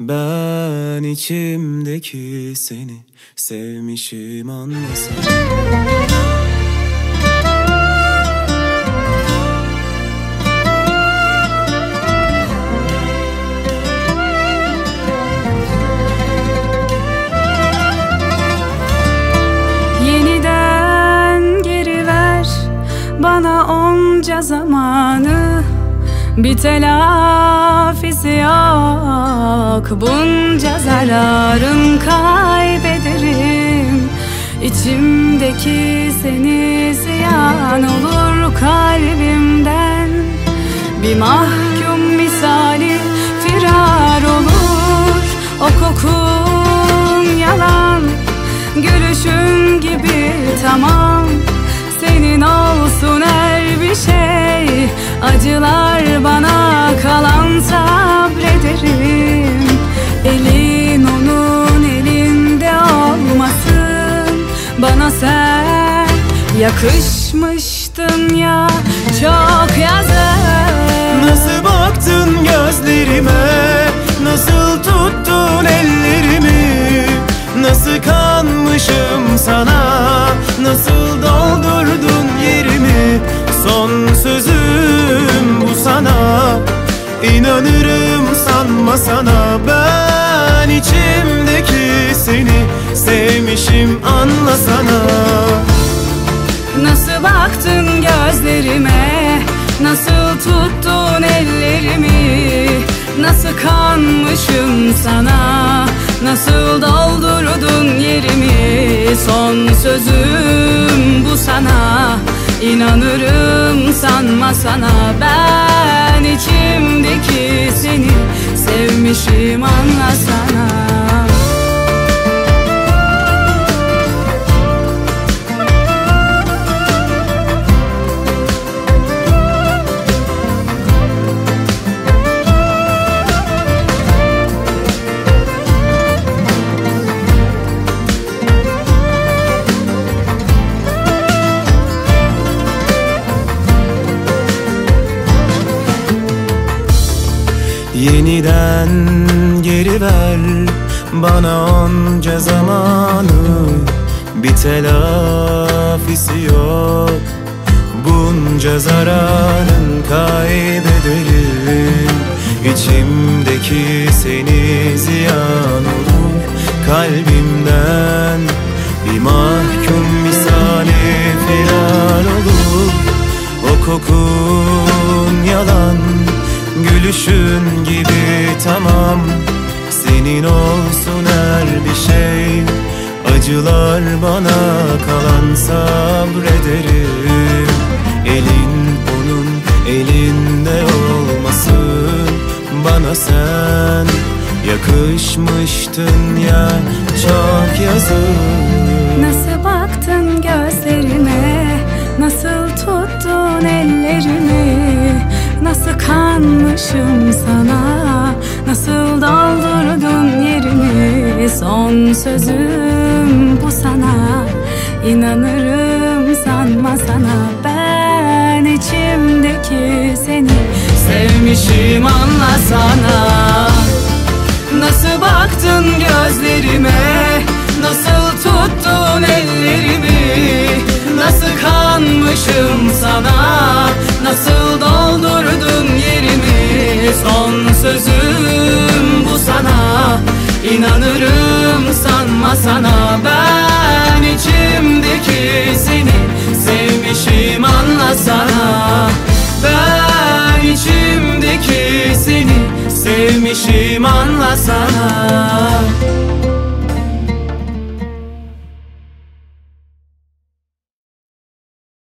Ben içimdeki seni sevmişim anlasana Yeniden geri ver bana onca zamanı Bir telafisi yok. Bunca zararım kaybederim. İçimdeki seni ziyan olur kalbimden. Bir mahkum misali firar olur. O kokun yalan. Gülüşün gibi tamam. Senin şey Acılar bana kalan sabrederim. Elin onun elinde olmasın. Bana sen yakışmıştın ya Çok yazık. Nasıl baktın gözlerime? Nasıl tuttun ellerimi? Nasıl kanmışım sana? Nasıl doldurdun yerimi? Son sana İnanırım sanma sana Ben içimdeki seni Sevmişim anlasana Nasıl baktın gözlerime? Nasıl tuttun ellerimi? Nasıl kanmışım sana? Nasıl doldurdun yerimi? Son sözüm bu sana. İnanırım sanma sana Ben seni Sevmişim anlasana Yeniden geri ver bana onca zamanı. Bir telafisi yok. Bunca zararın kaybederim İçimdeki seni ziyan olur. Kalbimden bir mahkum misali firar olur. O yalan Gülüşün gibi tamam. Senin olsun her bir şey. Acılar bana kalan sabrederim. Elin onun elinde olmasın. Bana sen yakışmıştın ya Çok yazık. Nasıl baktın gözlerime? Nasıl tuttun ellerimi Nasıl kanmışım sana? Nasıl doldurdun yerimi? Son sözüm bu sana. İnanırım sanma sana. Ben içimdeki seni Sevmişim anlasana Nasıl baktın gözlerime? Nasıl tuttun ellerimi sözüm bu sana. İnanırım sanma sana. Ben içimdeki seni Sevmişim anlasana. Ben içimdeki seni Sevmişim anlasana